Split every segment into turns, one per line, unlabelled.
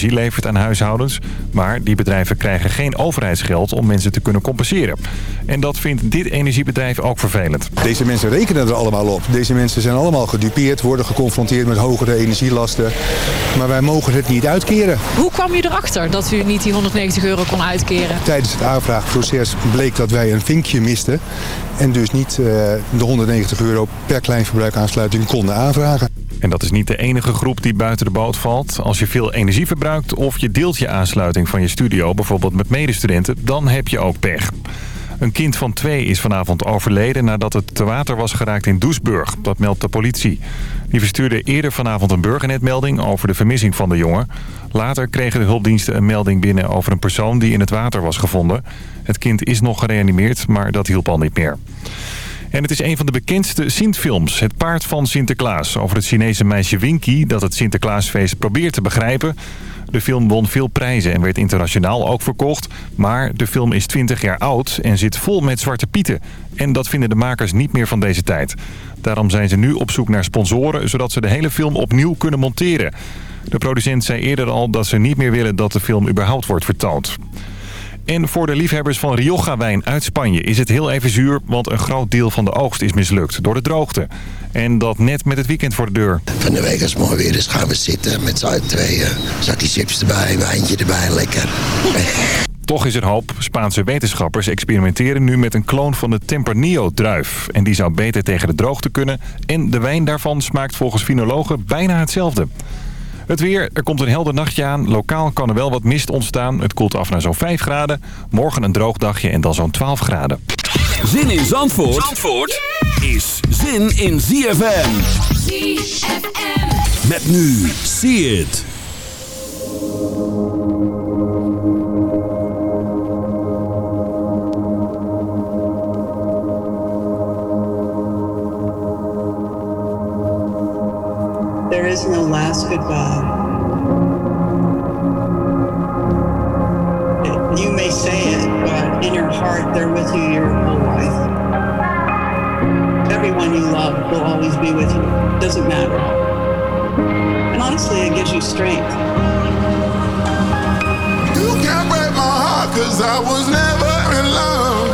energie levert aan huishoudens. Maar die bedrijven krijgen geen overheidsgeld om mensen te kunnen compenseren. En dat vindt dit energiebedrijf ook vervelend.
Deze mensen rekenen er allemaal op. Deze mensen zijn allemaal gedupeerd, worden geconfronteerd met hogere energielasten. Maar wij mogen het niet uitkeren.
Hoe kwam u erachter dat u niet die 190 euro kon uitkeren?
Tijdens het aanvraagproces bleek dat wij een vinkje misten. En dus niet uh, de 190 euro per kleinverbruikaansluiting konden aanvragen.
En dat is niet de enige groep die buiten de boot valt. Als je veel energie verbruikt of je deelt je aansluiting van je studio... bijvoorbeeld met medestudenten, dan heb je ook pech. Een kind van twee is vanavond overleden nadat het te water was geraakt in Doesburg. Dat meldt de politie. Die verstuurde eerder vanavond een burgernetmelding over de vermissing van de jongen. Later kregen de hulpdiensten een melding binnen over een persoon die in het water was gevonden. Het kind is nog gereanimeerd, maar dat hielp al niet meer. En het is een van de bekendste Sint-films, Het Paard van Sinterklaas... over het Chinese meisje Winky dat het Sinterklaasfeest probeert te begrijpen. De film won veel prijzen en werd internationaal ook verkocht. Maar de film is 20 jaar oud en zit vol met zwarte pieten. En dat vinden de makers niet meer van deze tijd. Daarom zijn ze nu op zoek naar sponsoren... zodat ze de hele film opnieuw kunnen monteren. De producent zei eerder al dat ze niet meer willen dat de film überhaupt wordt vertoond. En voor de liefhebbers van Rioja-wijn uit Spanje is het heel even zuur... want een groot deel van de oogst is mislukt door de droogte. En dat net met het weekend voor de deur.
Van de week als het mooi weer is gaan we zitten met z'n tweeën. Zakje chips erbij, wijntje erbij, lekker.
Toch is er hoop. Spaanse wetenschappers experimenteren nu met een kloon van de Tempranillo-druif. En die zou beter tegen de droogte kunnen. En de wijn daarvan smaakt volgens finologen bijna hetzelfde. Het weer, er komt een helder nachtje aan. Lokaal kan er wel wat mist ontstaan. Het koelt af naar zo'n 5 graden. Morgen een droog dagje en dan zo'n 12 graden.
Zin in Zandvoort, Zandvoort is zin in ZFM. ZFM. Met nu, see it.
There is no last goodbye. Will always be with you. Doesn't matter. And honestly, it gives you strength.
You can't break my heart, cause I was never in love.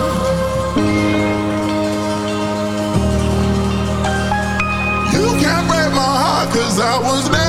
You can't break my heart, cause I was never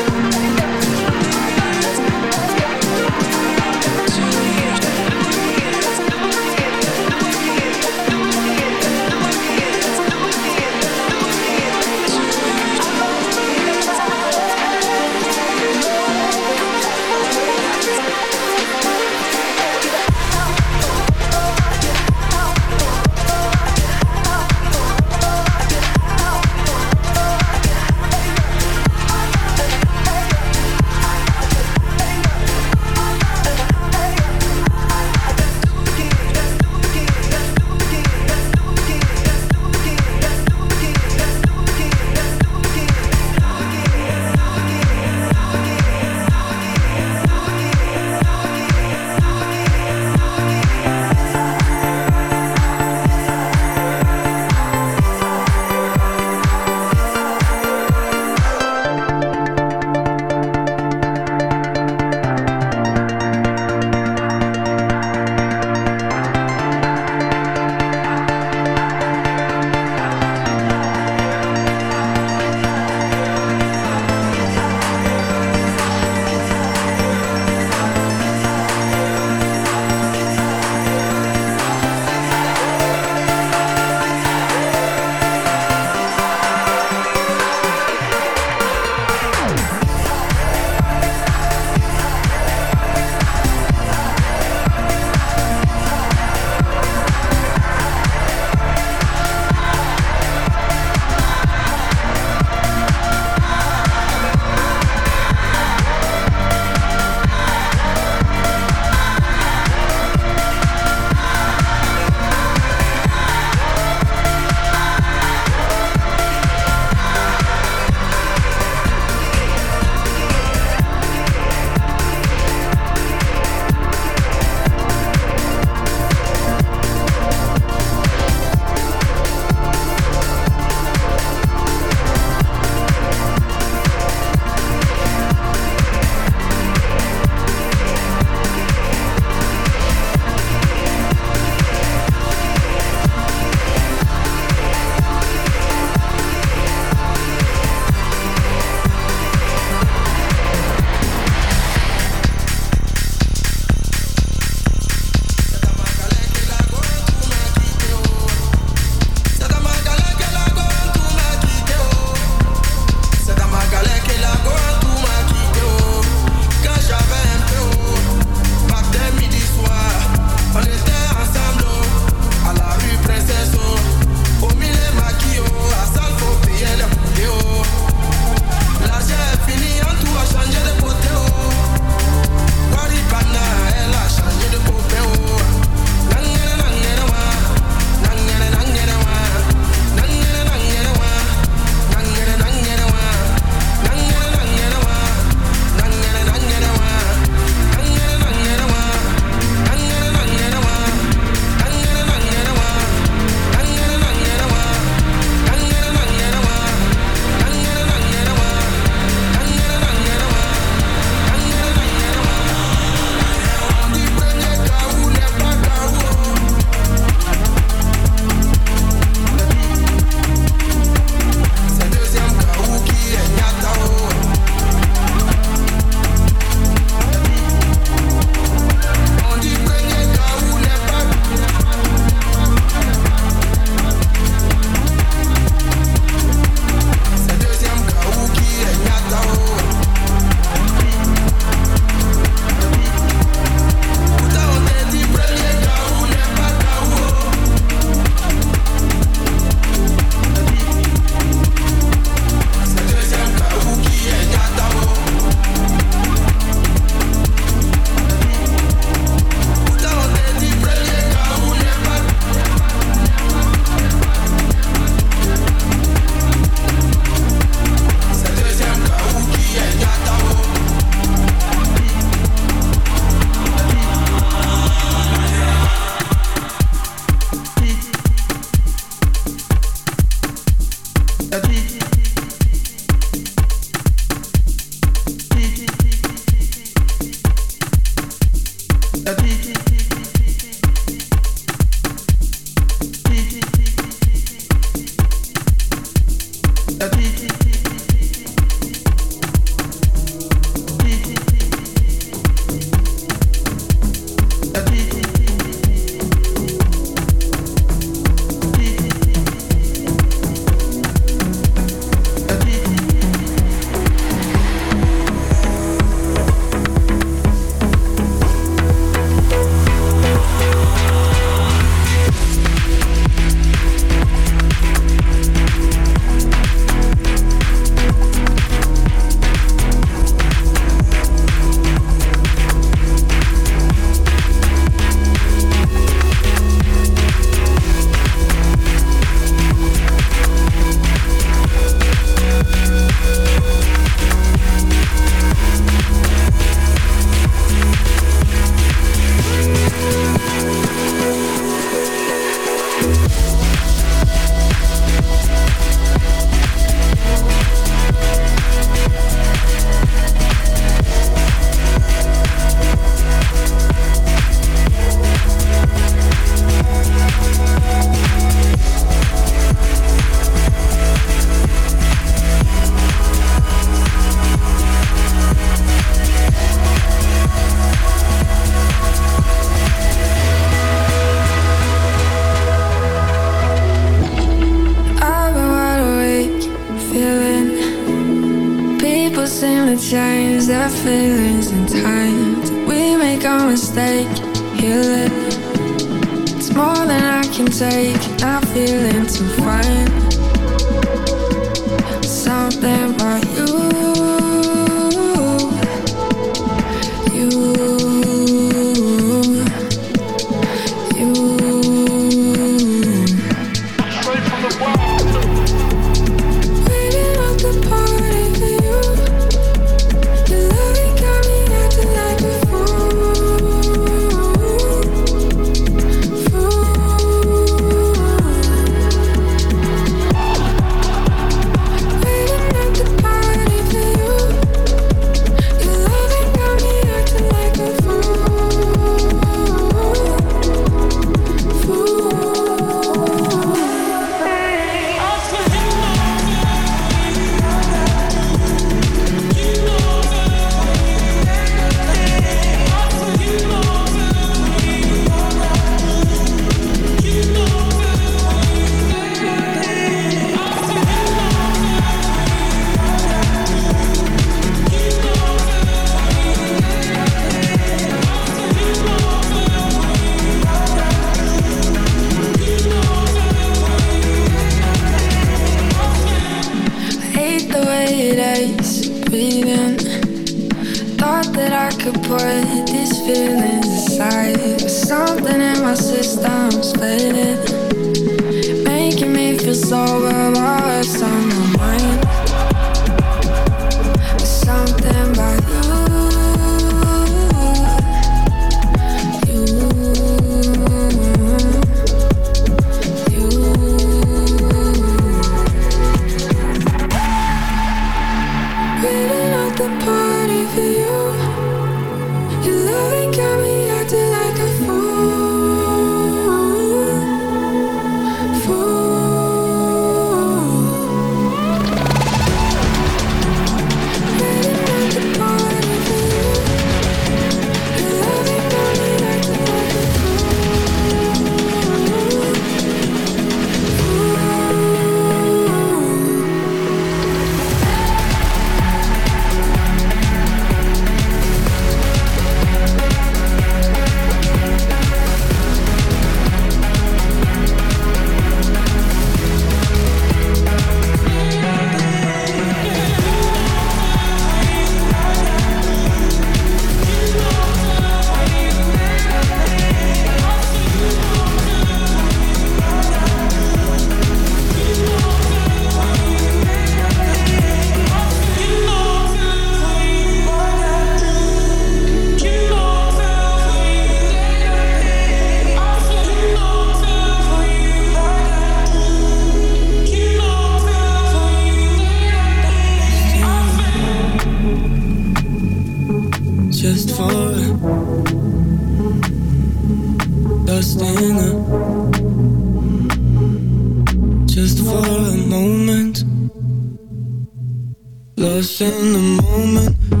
in
the
moment.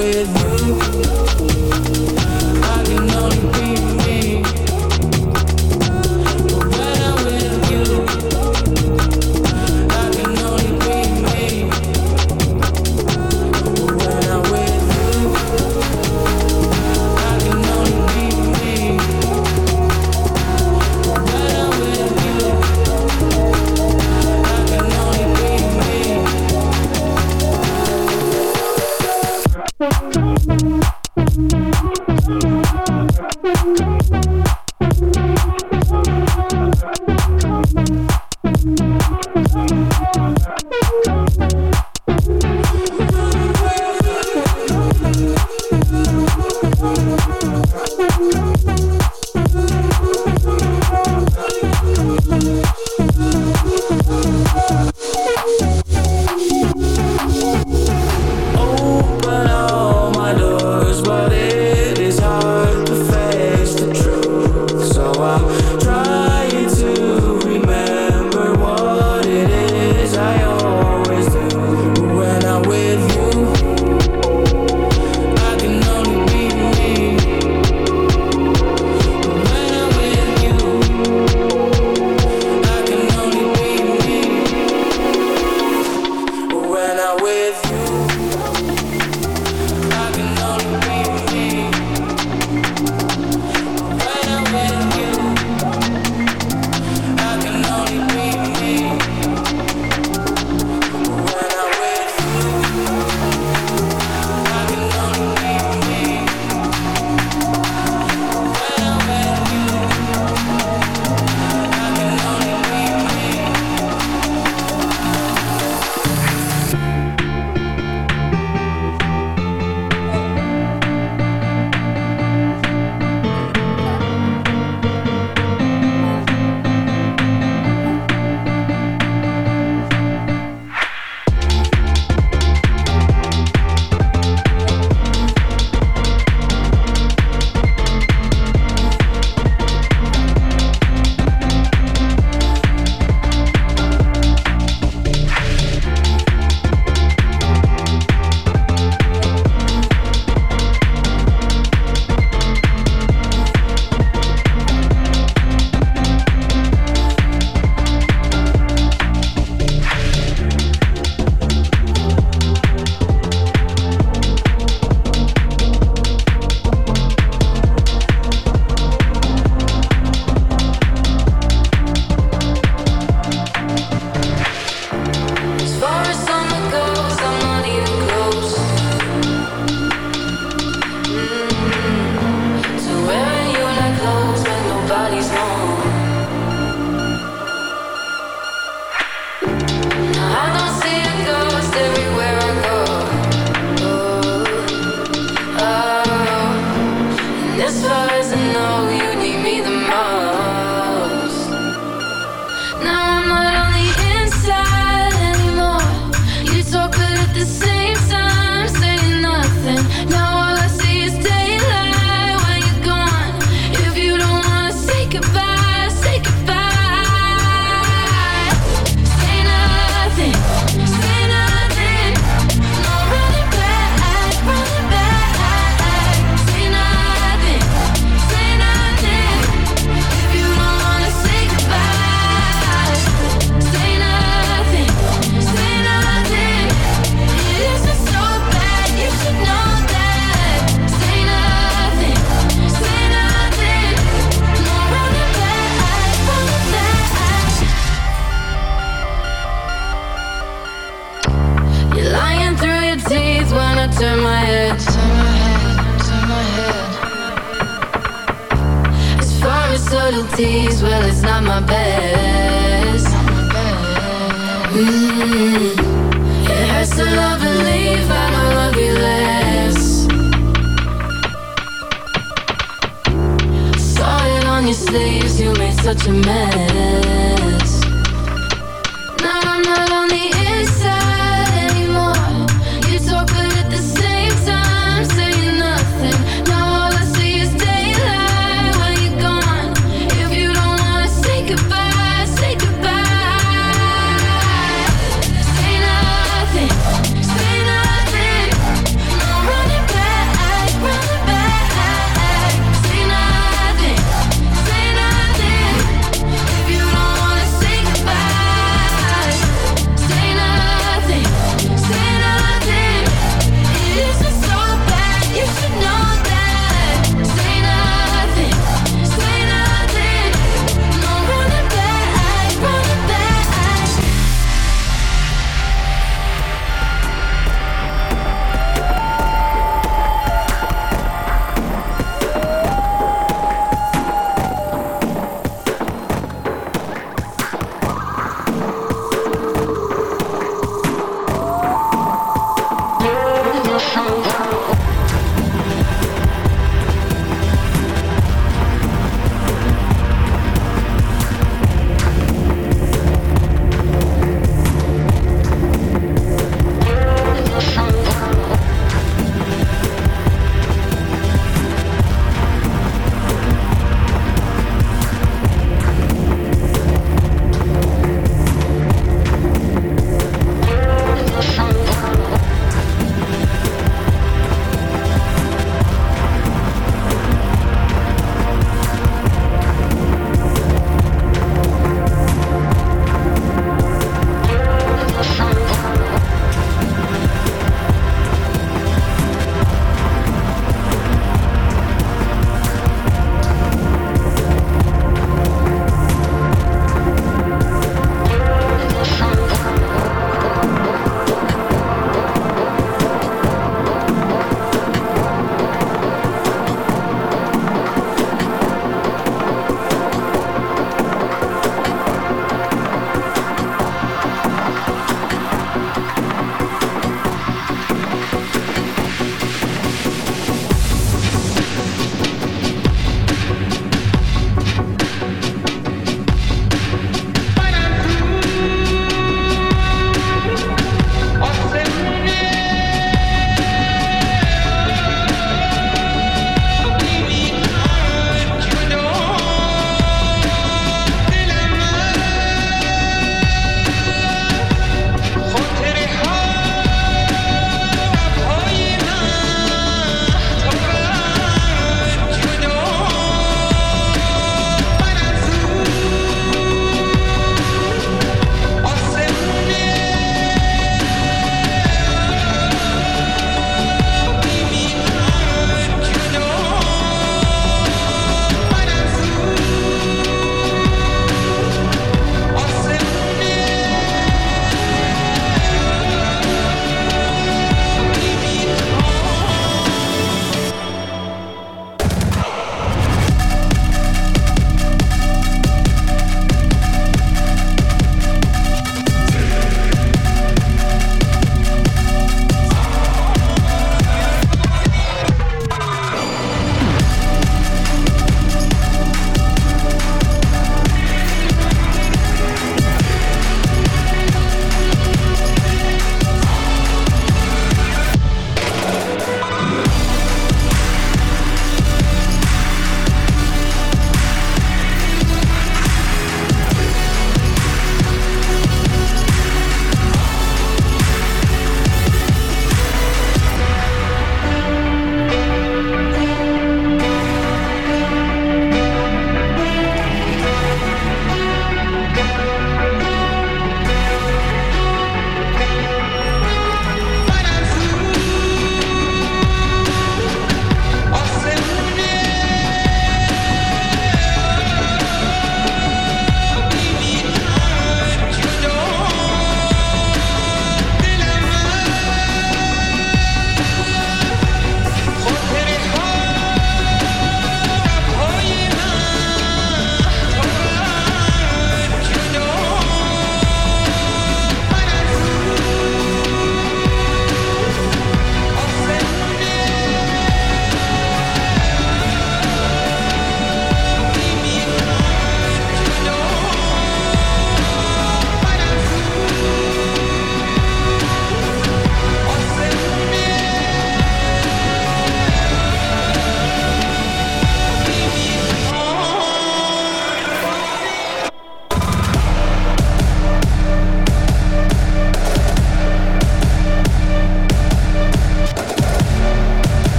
With you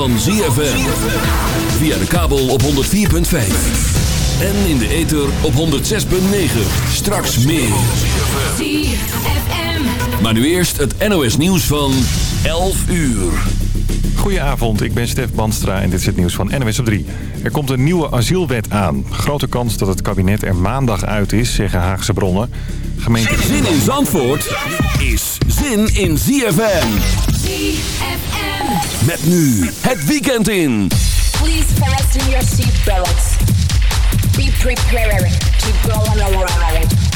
van ZFM. Via de kabel op 104.5. En in de ether op 106.9. Straks meer.
ZFM.
Maar nu eerst het NOS nieuws van 11 uur.
Goedenavond, ik ben Stef Banstra en dit is het nieuws van NWS op 3. Er komt een nieuwe asielwet aan. Grote kans dat het kabinet er maandag uit is, zeggen Haagse bronnen. Gemeente...
Zin in Zandvoort is zin in ZFM.
ZFM.
Met nu het weekend in.
Please fasten your seatbelts. Be prepared to go on a ride.